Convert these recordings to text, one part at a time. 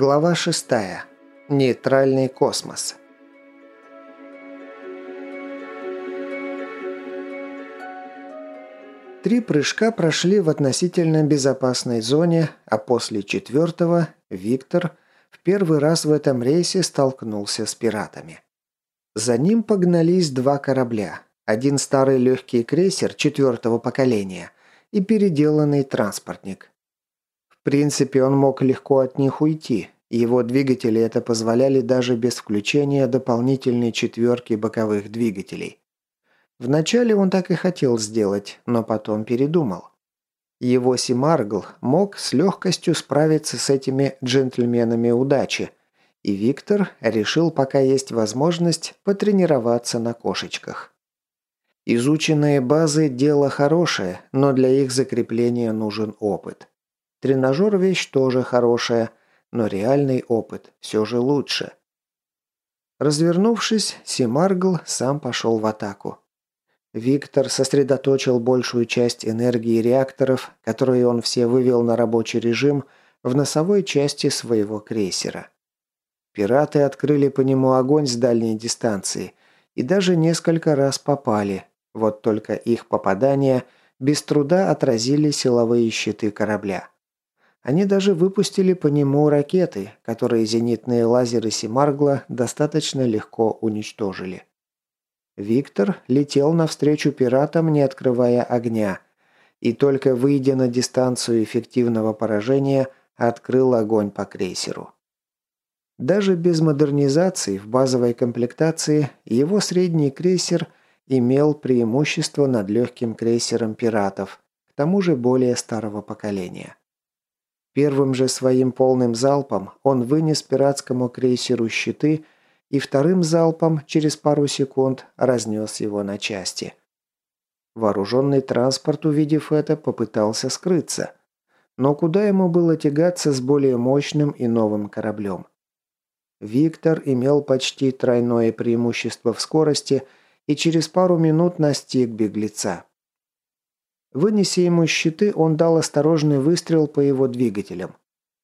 Глава 6. Нейтральный космос. Три прыжка прошли в относительно безопасной зоне, а после четвертого Виктор в первый раз в этом рейсе столкнулся с пиратами. За ним погнались два корабля. Один старый легкий крейсер четвертого поколения и переделанный транспортник. Принципе, он мог легко от них уйти. Его двигатели это позволяли даже без включения дополнительной четверки боковых двигателей. Вначале он так и хотел сделать, но потом передумал. Его Симаргл мог с легкостью справиться с этими джентльменами удачи, и Виктор решил, пока есть возможность, потренироваться на кошечках. Изученные базы – дело хорошее, но для их закрепления нужен опыт. Тренажер – вещь тоже хорошая, но реальный опыт все же лучше. Развернувшись, Симаргл сам пошел в атаку. Виктор сосредоточил большую часть энергии реакторов, которые он все вывел на рабочий режим, в носовой части своего крейсера. Пираты открыли по нему огонь с дальней дистанции и даже несколько раз попали, вот только их попадания без труда отразили силовые щиты корабля. Они даже выпустили по нему ракеты, которые зенитные лазеры Симаргла достаточно легко уничтожили. Виктор летел навстречу пиратам, не открывая огня, и только выйдя на дистанцию эффективного поражения, открыл огонь по крейсеру. Даже без модернизации в базовой комплектации его средний крейсер имел преимущество над легким крейсером пиратов, к тому же более старого поколения. Первым же своим полным залпом он вынес пиратскому крейсеру щиты и вторым залпом через пару секунд разнес его на части. Вооруженный транспорт, увидев это, попытался скрыться. Но куда ему было тягаться с более мощным и новым кораблем? Виктор имел почти тройное преимущество в скорости и через пару минут настиг беглеца. Вынеся ему щиты, он дал осторожный выстрел по его двигателям.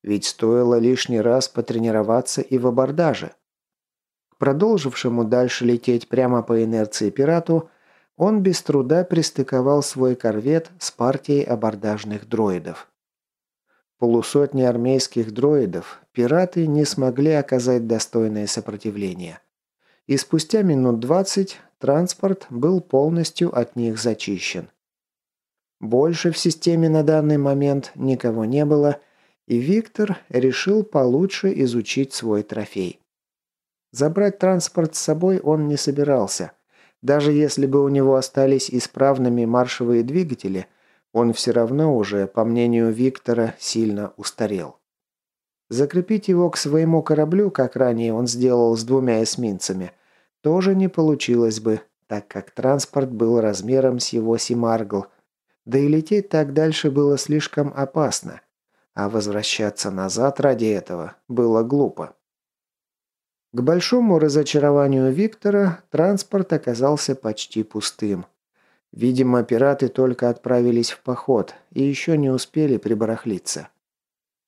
Ведь стоило лишний раз потренироваться и в абордаже. К продолжившему дальше лететь прямо по инерции пирату, он без труда пристыковал свой корвет с партией абордажных дроидов. Полусотни армейских дроидов пираты не смогли оказать достойное сопротивление. И спустя минут 20 транспорт был полностью от них зачищен. Больше в системе на данный момент никого не было, и Виктор решил получше изучить свой трофей. Забрать транспорт с собой он не собирался. Даже если бы у него остались исправными маршевые двигатели, он все равно уже, по мнению Виктора, сильно устарел. Закрепить его к своему кораблю, как ранее он сделал с двумя эсминцами, тоже не получилось бы, так как транспорт был размером с его Симаргл, да и лететь так дальше было слишком опасно, а возвращаться назад ради этого было глупо. К большому разочарованию Виктора транспорт оказался почти пустым. Видимо, пираты только отправились в поход и еще не успели прибарахлиться.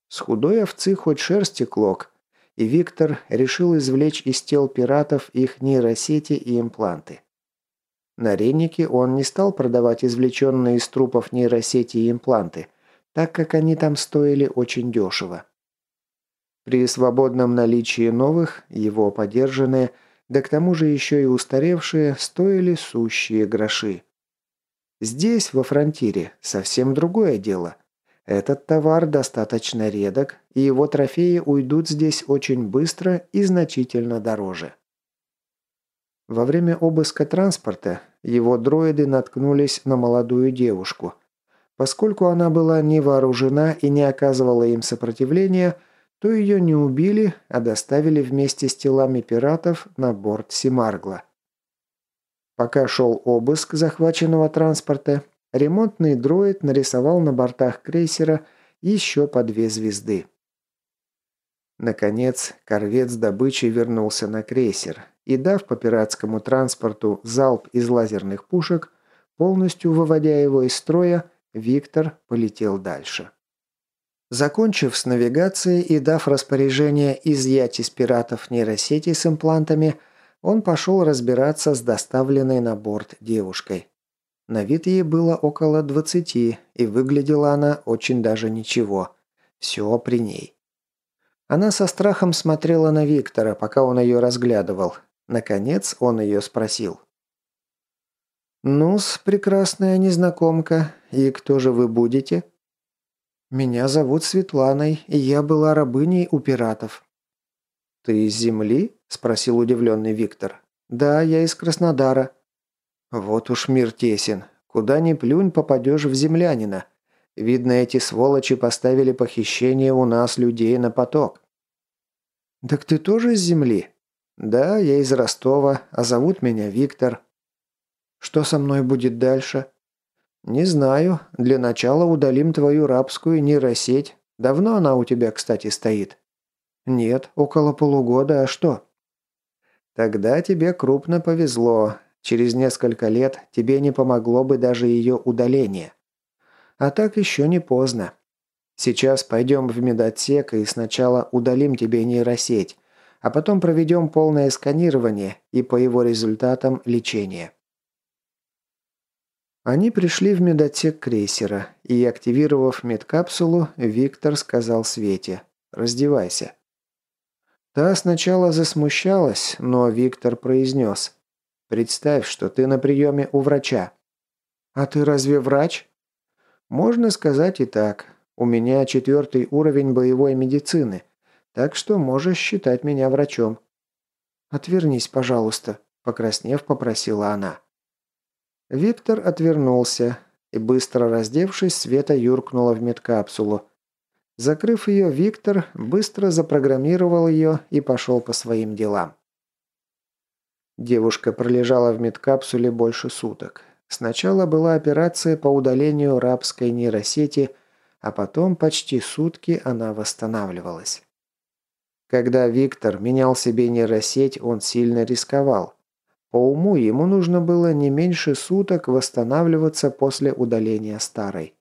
С худой овцы хоть шерсти клок, и Виктор решил извлечь из тел пиратов их нейросети и импланты. На реннике он не стал продавать извлеченные из трупов нейросети и импланты, так как они там стоили очень дешево. При свободном наличии новых, его подержанные, да к тому же еще и устаревшие, стоили сущие гроши. Здесь, во фронтире, совсем другое дело. Этот товар достаточно редок, и его трофеи уйдут здесь очень быстро и значительно дороже. Во время обыска транспорта его дроиды наткнулись на молодую девушку. Поскольку она была не вооружена и не оказывала им сопротивления, то ее не убили, а доставили вместе с телами пиратов на борт Симаргла. Пока шел обыск захваченного транспорта, ремонтный дроид нарисовал на бортах крейсера еще по две звезды. Наконец, корвет с добычей вернулся на крейсер, и дав по пиратскому транспорту залп из лазерных пушек, полностью выводя его из строя, Виктор полетел дальше. Закончив с навигацией и дав распоряжение изъять из пиратов нейросети с имплантами, он пошел разбираться с доставленной на борт девушкой. На вид ей было около двадцати, и выглядела она очень даже ничего. Все при ней. Она со страхом смотрела на Виктора, пока он ее разглядывал. Наконец он ее спросил. «Ну-с, прекрасная незнакомка, и кто же вы будете?» «Меня зовут Светланой, и я была рабыней у пиратов». «Ты из земли?» – спросил удивленный Виктор. «Да, я из Краснодара». «Вот уж мир тесен. Куда ни плюнь, попадешь в землянина. Видно, эти сволочи поставили похищение у нас людей на поток». «Так ты тоже из земли?» «Да, я из Ростова, а зовут меня Виктор». «Что со мной будет дальше?» «Не знаю. Для начала удалим твою рабскую нейросеть. Давно она у тебя, кстати, стоит?» «Нет, около полугода, а что?» «Тогда тебе крупно повезло. Через несколько лет тебе не помогло бы даже ее удаление. А так еще не поздно. Сейчас пойдем в медотсек и сначала удалим тебе нейросеть, а потом проведем полное сканирование и по его результатам лечение. Они пришли в медотсек крейсера, и, активировав медкапсулу, Виктор сказал Свете «Раздевайся». Та сначала засмущалась, но Виктор произнес «Представь, что ты на приеме у врача». «А ты разве врач?» «Можно сказать и так. У меня четвертый уровень боевой медицины, так что можешь считать меня врачом». «Отвернись, пожалуйста», – покраснев, попросила она. Виктор отвернулся и, быстро раздевшись, Света юркнула в медкапсулу. Закрыв ее, Виктор быстро запрограммировал ее и пошел по своим делам. Девушка пролежала в медкапсуле больше суток. Сначала была операция по удалению рабской нейросети, а потом почти сутки она восстанавливалась. Когда Виктор менял себе нейросеть, он сильно рисковал. По уму ему нужно было не меньше суток восстанавливаться после удаления старой.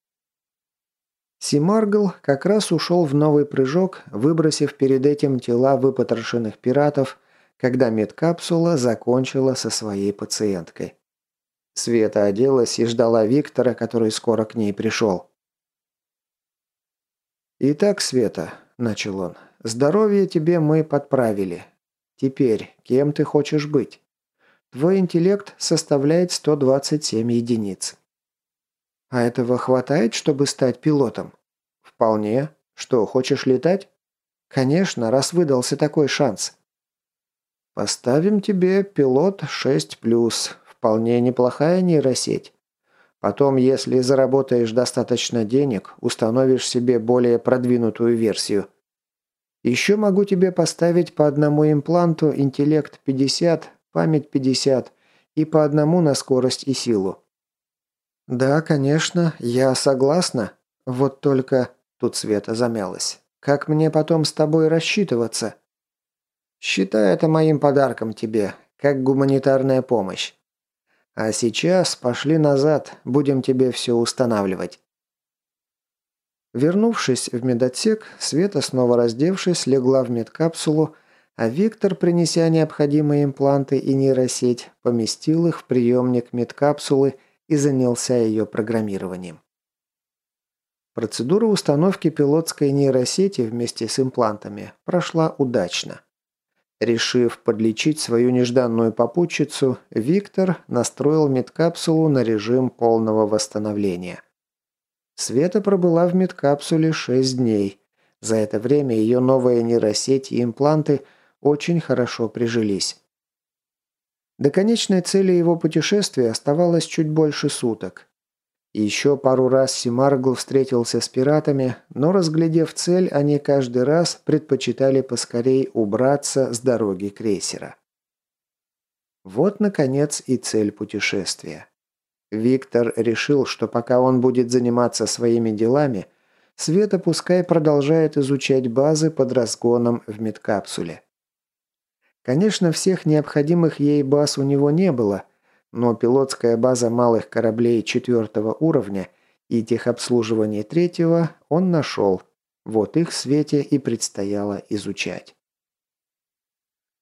Симаргл как раз ушел в новый прыжок, выбросив перед этим тела выпотрошенных пиратов, когда медкапсула закончила со своей пациенткой. Света оделась и ждала Виктора, который скоро к ней пришел. «Итак, Света», – начал он, – «здоровье тебе мы подправили. Теперь кем ты хочешь быть?» Твой интеллект составляет 127 единиц. А этого хватает, чтобы стать пилотом? Вполне. Что, хочешь летать? Конечно, раз выдался такой шанс. Поставим тебе пилот 6+, вполне неплохая нейросеть. Потом, если заработаешь достаточно денег, установишь себе более продвинутую версию. Еще могу тебе поставить по одному импланту интеллект 50 память 50 и по одному на скорость и силу. «Да, конечно, я согласна. Вот только...» Тут Света замялась. «Как мне потом с тобой рассчитываться?» «Считай это моим подарком тебе, как гуманитарная помощь. А сейчас пошли назад, будем тебе все устанавливать». Вернувшись в медотсек, Света, снова раздевшись, легла в медкапсулу а Виктор, принеся необходимые импланты и нейросеть, поместил их в приемник медкапсулы и занялся ее программированием. Процедура установки пилотской нейросети вместе с имплантами прошла удачно. Решив подлечить свою нежданную попутчицу, Виктор настроил медкапсулу на режим полного восстановления. Света пробыла в медкапсуле 6 дней. За это время ее новая нейросеть и импланты – очень хорошо прижились. До конечной цели его путешествия оставалось чуть больше суток. Еще пару раз Симаргл встретился с пиратами, но, разглядев цель, они каждый раз предпочитали поскорей убраться с дороги крейсера. Вот, наконец, и цель путешествия. Виктор решил, что пока он будет заниматься своими делами, Света пускай продолжает изучать базы под разгоном в медкапсуле. Конечно, всех необходимых ей баз у него не было, но пилотская база малых кораблей четвертого уровня и техобслуживание третьего он нашел. Вот их свете и предстояло изучать.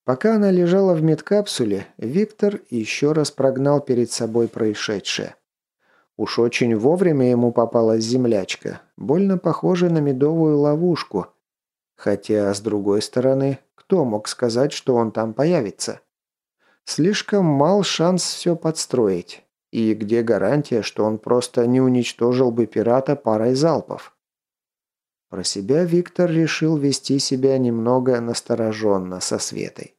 Пока она лежала в медкапсуле, Виктор еще раз прогнал перед собой происшедшее. Уж очень вовремя ему попалась землячка, больно похожая на медовую ловушку. Хотя, с другой стороны, кто мог сказать, что он там появится? Слишком мал шанс все подстроить. И где гарантия, что он просто не уничтожил бы пирата парой залпов? Про себя Виктор решил вести себя немного настороженно со Светой.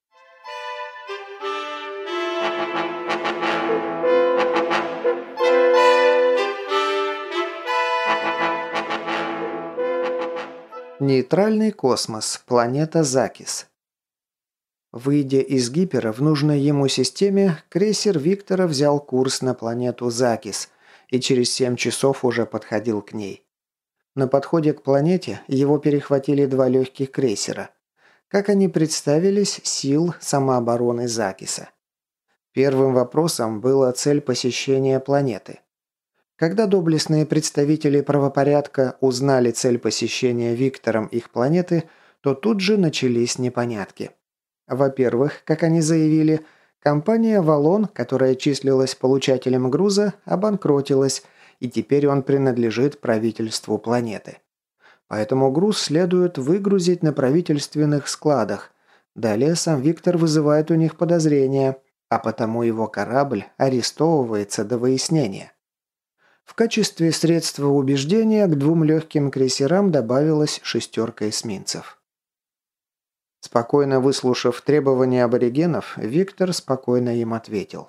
Нейтральный космос. Планета Закис. Выйдя из гипера в нужной ему системе, крейсер Виктора взял курс на планету Закис и через 7 часов уже подходил к ней. На подходе к планете его перехватили два легких крейсера. Как они представились, сил самообороны Закиса. Первым вопросом была цель посещения планеты. Когда доблестные представители правопорядка узнали цель посещения Виктором их планеты, то тут же начались непонятки. Во-первых, как они заявили, компания «Валон», которая числилась получателем груза, обанкротилась, и теперь он принадлежит правительству планеты. Поэтому груз следует выгрузить на правительственных складах. Далее сам Виктор вызывает у них подозрения, а потому его корабль арестовывается до выяснения. В качестве средства убеждения к двум легким крейсерам добавилась шестерка эсминцев. Спокойно выслушав требования аборигенов, Виктор спокойно им ответил.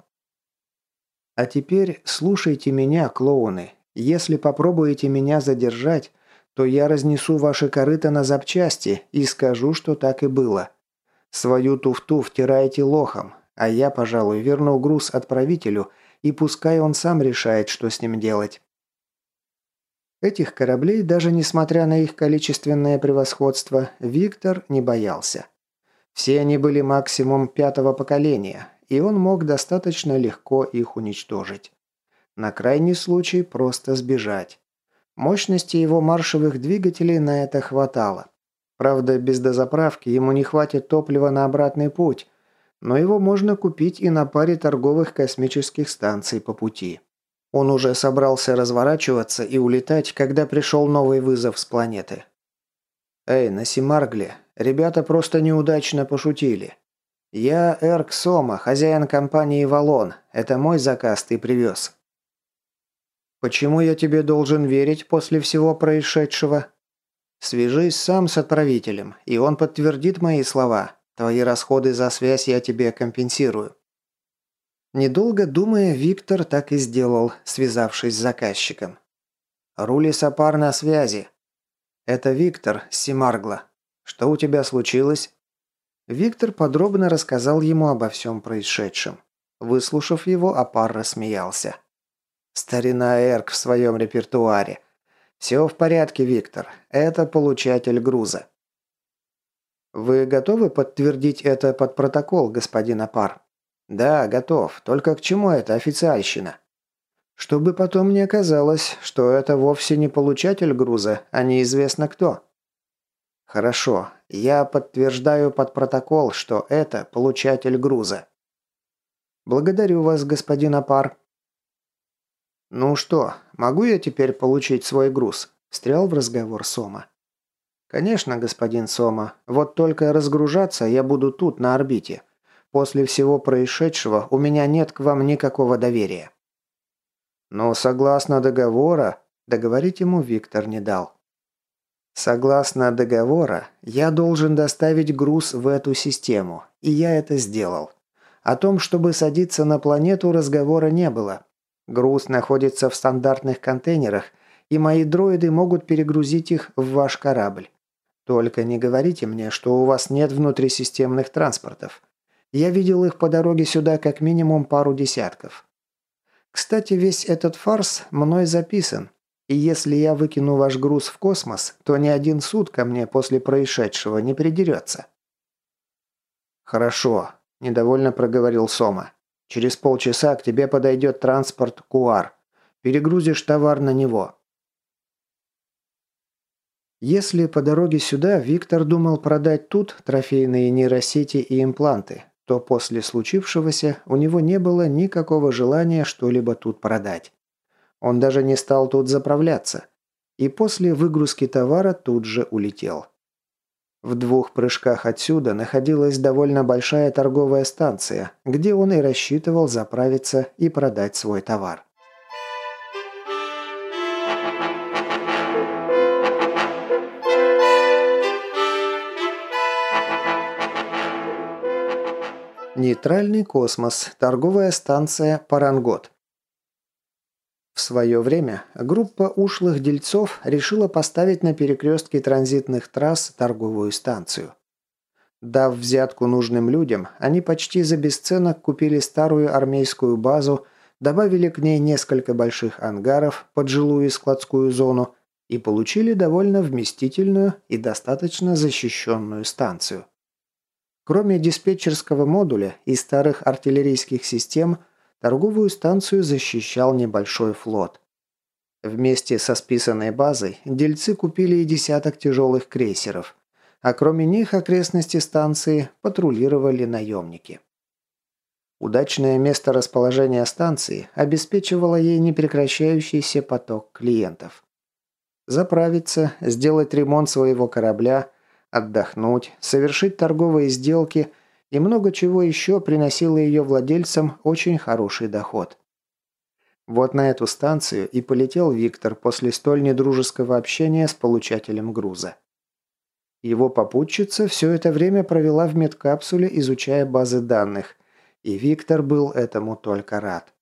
«А теперь слушайте меня, клоуны. Если попробуете меня задержать, то я разнесу ваши корыта на запчасти и скажу, что так и было. Свою туфту втирайте лохом, а я, пожалуй, верну груз отправителю – и пускай он сам решает, что с ним делать. Этих кораблей, даже несмотря на их количественное превосходство, Виктор не боялся. Все они были максимум пятого поколения, и он мог достаточно легко их уничтожить. На крайний случай просто сбежать. Мощности его маршевых двигателей на это хватало. Правда, без дозаправки ему не хватит топлива на обратный путь, но его можно купить и на паре торговых космических станций по пути. Он уже собрался разворачиваться и улетать, когда пришел новый вызов с планеты. «Эй, на Симаргле, ребята просто неудачно пошутили. Я Эрк Сома, хозяин компании «Валон». Это мой заказ ты привез». «Почему я тебе должен верить после всего происшедшего?» «Свяжись сам с отправителем, и он подтвердит мои слова. Твои расходы за связь я тебе компенсирую». Недолго думая, Виктор так и сделал, связавшись с заказчиком. «Рули Сапар на связи». «Это Виктор Симаргла. Что у тебя случилось?» Виктор подробно рассказал ему обо всем происшедшем. Выслушав его, Апар рассмеялся. «Старина Эрк в своем репертуаре. Все в порядке, Виктор. Это получатель груза. «Вы готовы подтвердить это под протокол, господин Апар?» «Да, готов. Только к чему это официальщина?» «Чтобы потом не оказалось, что это вовсе не получатель груза, а неизвестно кто». «Хорошо. Я подтверждаю под протокол, что это получатель груза». «Благодарю вас, господин Апар». «Ну что, могу я теперь получить свой груз?» – встрял в разговор Сома. «Конечно, господин Сома. Вот только разгружаться я буду тут, на орбите. После всего происшедшего у меня нет к вам никакого доверия». «Но согласно договора...» Договорить ему Виктор не дал. «Согласно договора, я должен доставить груз в эту систему, и я это сделал. О том, чтобы садиться на планету, разговора не было. Груз находится в стандартных контейнерах, и мои дроиды могут перегрузить их в ваш корабль. Только не говорите мне, что у вас нет внутрисистемных транспортов. Я видел их по дороге сюда как минимум пару десятков. Кстати, весь этот фарс мной записан. И если я выкину ваш груз в космос, то ни один суд ко мне после происшедшего не придерется. «Хорошо», – недовольно проговорил Сома. «Через полчаса к тебе подойдет транспорт Куар. Перегрузишь товар на него. Если по дороге сюда Виктор думал продать тут трофейные нейросети и импланты, то после случившегося у него не было никакого желания что-либо тут продать. Он даже не стал тут заправляться. И после выгрузки товара тут же улетел. В двух прыжках отсюда находилась довольно большая торговая станция, где он и рассчитывал заправиться и продать свой товар. Нейтральный космос. Торговая станция Парангот. В свое время группа ушлых дельцов решила поставить на перекрестке транзитных трасс торговую станцию. Дав взятку нужным людям, они почти за бесценок купили старую армейскую базу, добавили к ней несколько больших ангаров под жилую и складскую зону и получили довольно вместительную и достаточно защищенную станцию. Кроме диспетчерского модуля и старых артиллерийских систем – торговую станцию защищал небольшой флот. Вместе со списанной базой дельцы купили и десяток тяжелых крейсеров, а кроме них окрестности станции патрулировали наемники. Удачное место расположения станции обеспечивало ей непрекращающийся поток клиентов. Заправиться, сделать ремонт своего корабля, отдохнуть, совершить торговые сделки – и много чего еще приносило ее владельцам очень хороший доход. Вот на эту станцию и полетел Виктор после столь недружеского общения с получателем груза. Его попутчица все это время провела в медкапсуле, изучая базы данных, и Виктор был этому только рад.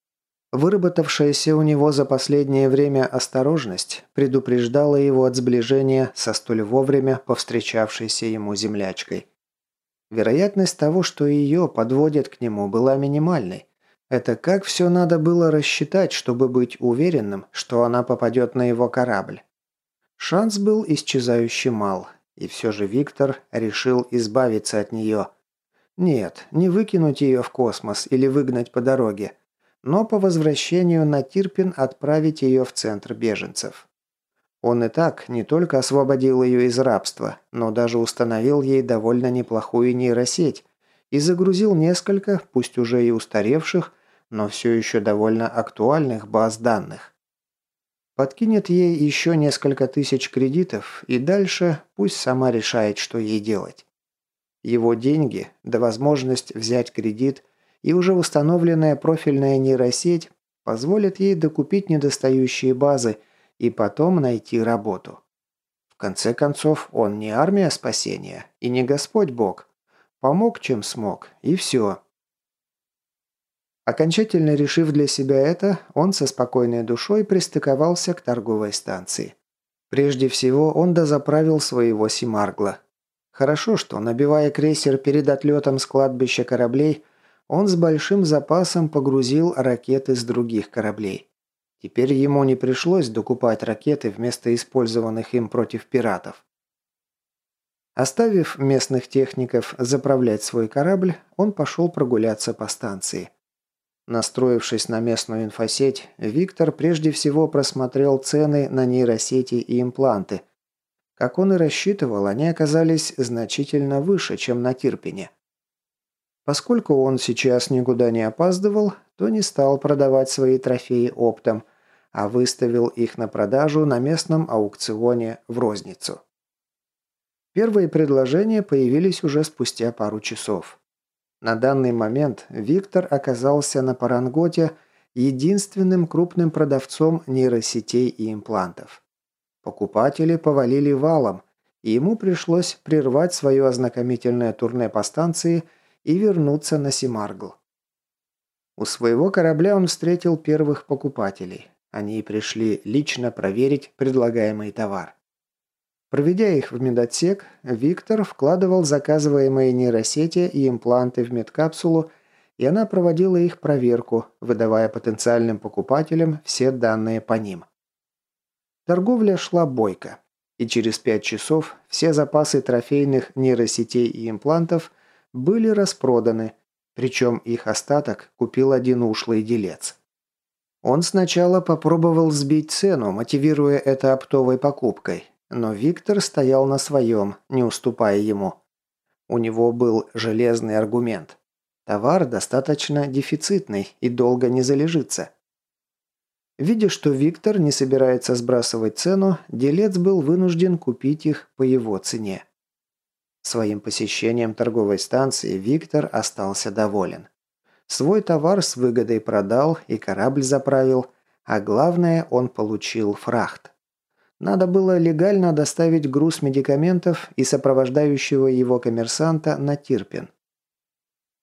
Выработавшаяся у него за последнее время осторожность предупреждала его от сближения со столь вовремя повстречавшейся ему землячкой. Вероятность того, что ее подводят к нему, была минимальной. Это как все надо было рассчитать, чтобы быть уверенным, что она попадет на его корабль. Шанс был исчезающе мал, и все же Виктор решил избавиться от нее. Нет, не выкинуть ее в космос или выгнать по дороге, но по возвращению на Тирпин отправить ее в центр беженцев. Он и так не только освободил ее из рабства, но даже установил ей довольно неплохую нейросеть и загрузил несколько, пусть уже и устаревших, но все еще довольно актуальных баз данных. Подкинет ей еще несколько тысяч кредитов, и дальше пусть сама решает, что ей делать. Его деньги, да возможность взять кредит и уже установленная профильная нейросеть позволят ей докупить недостающие базы – и потом найти работу. В конце концов, он не армия спасения и не Господь Бог. Помог, чем смог, и все. Окончательно решив для себя это, он со спокойной душой пристыковался к торговой станции. Прежде всего, он дозаправил своего Симаргла. Хорошо, что, набивая крейсер перед отлетом с кладбища кораблей, он с большим запасом погрузил ракеты с других кораблей. Теперь ему не пришлось докупать ракеты вместо использованных им против пиратов. Оставив местных техников заправлять свой корабль, он пошел прогуляться по станции. Настроившись на местную инфосеть, Виктор прежде всего просмотрел цены на нейросети и импланты. Как он и рассчитывал, они оказались значительно выше, чем на Тирпине. Поскольку он сейчас никуда не опаздывал, то не стал продавать свои трофеи оптом, а выставил их на продажу на местном аукционе в розницу. Первые предложения появились уже спустя пару часов. На данный момент Виктор оказался на Паранготе единственным крупным продавцом нейросетей и имплантов. Покупатели повалили валом, и ему пришлось прервать свое ознакомительное турне по станции и вернуться на Симаргл. У своего корабля он встретил первых покупателей. Они пришли лично проверить предлагаемый товар. Проведя их в медотсек, Виктор вкладывал заказываемые нейросети и импланты в медкапсулу, и она проводила их проверку, выдавая потенциальным покупателям все данные по ним. Торговля шла бойко, и через пять часов все запасы трофейных нейросетей и имплантов были распроданы, причем их остаток купил один ушлый делец. Он сначала попробовал сбить цену, мотивируя это оптовой покупкой, но Виктор стоял на своем, не уступая ему. У него был железный аргумент. Товар достаточно дефицитный и долго не залежится. Видя, что Виктор не собирается сбрасывать цену, делец был вынужден купить их по его цене. Своим посещением торговой станции Виктор остался доволен. Свой товар с выгодой продал и корабль заправил, а главное, он получил фрахт. Надо было легально доставить груз медикаментов и сопровождающего его коммерсанта на Тирпин.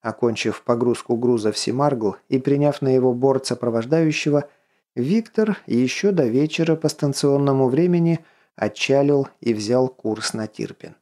Окончив погрузку груза в Семаргл и приняв на его борт сопровождающего, Виктор еще до вечера по станционному времени отчалил и взял курс на Тирпин.